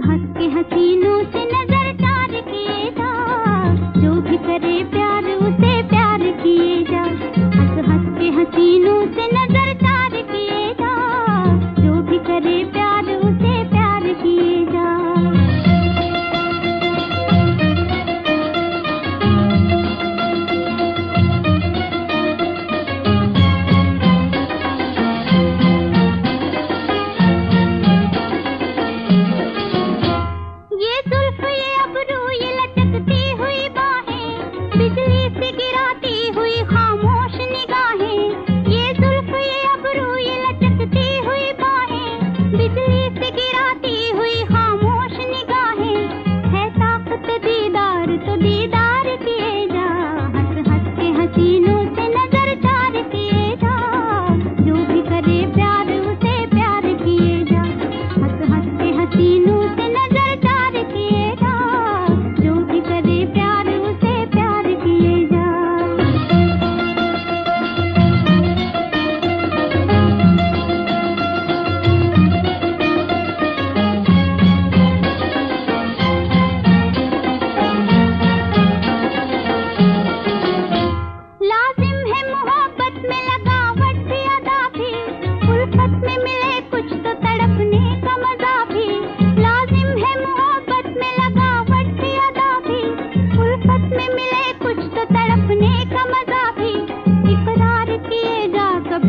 हंस के हसीनों से नज़र तार किए जा। जो भी करे प्यार, उसे प्यार किए जा। हंस हंस के हसीनों से नज़र बिजली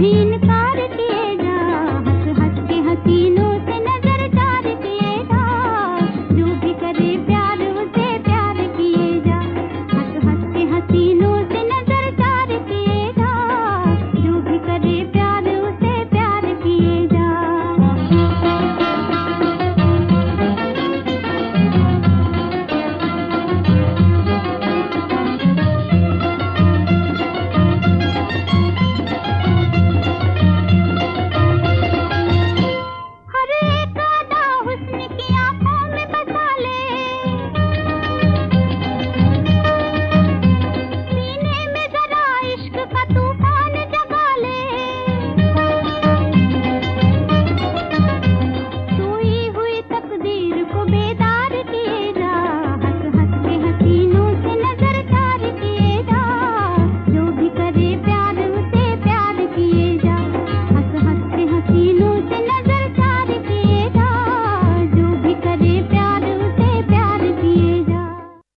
भी